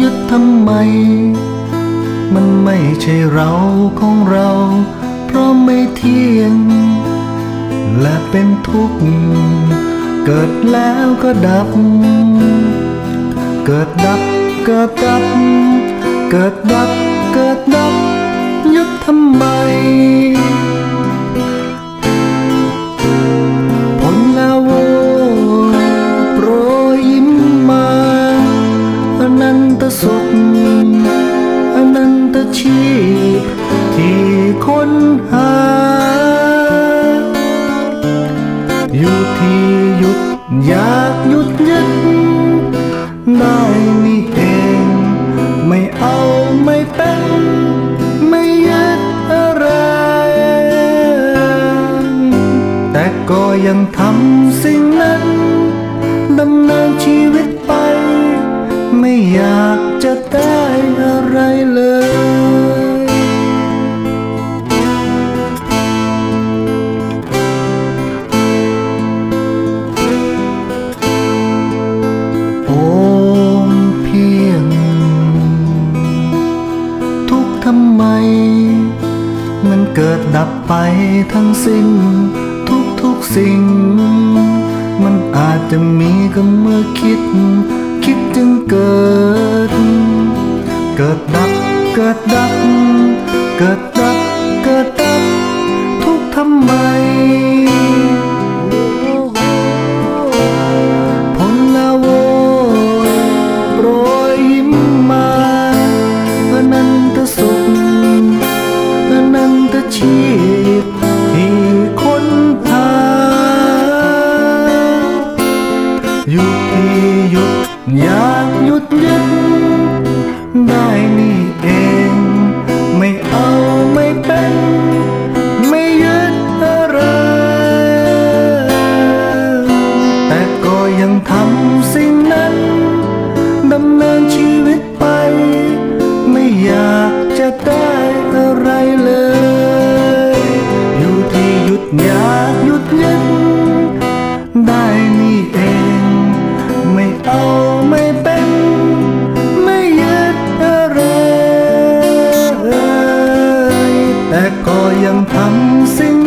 ยึดทำไม มันไม่ใช่เราของเรา เพราะไม่เที่ยง และเป็นทุกข์ เกิดแล้วก็ดับ เกิดดับ เกิดดับ เกิดดับ เกิดดับ ยึดทำไม สุขอนันตชีพที่ค้นหา อยู่ที่หยุดอยากหยุดยึดได้นี่เองไม่เอาไม่เป็นไม่ยึดอะไร แต่ก็ยังทำสิ่ง เกิดดับไปทั้งสิ้น ทุกทุกสิ่ง มันอาจจะมีก็เมื่อคิด คิดจึงเกิด เกิดดับ เกิดดับ เกิดากหยุดยึดได้นี่เอง ไม่เอาไม่เป็น ไม่ยึดอะไร แต่ก็ยังทำสิ่งนั้นดำเนินชีวิตไป ไม่อยากจะได้อะไรเลย อยู่ที่หยุดอยา แต่ก็ยังทำสิ่งนั้น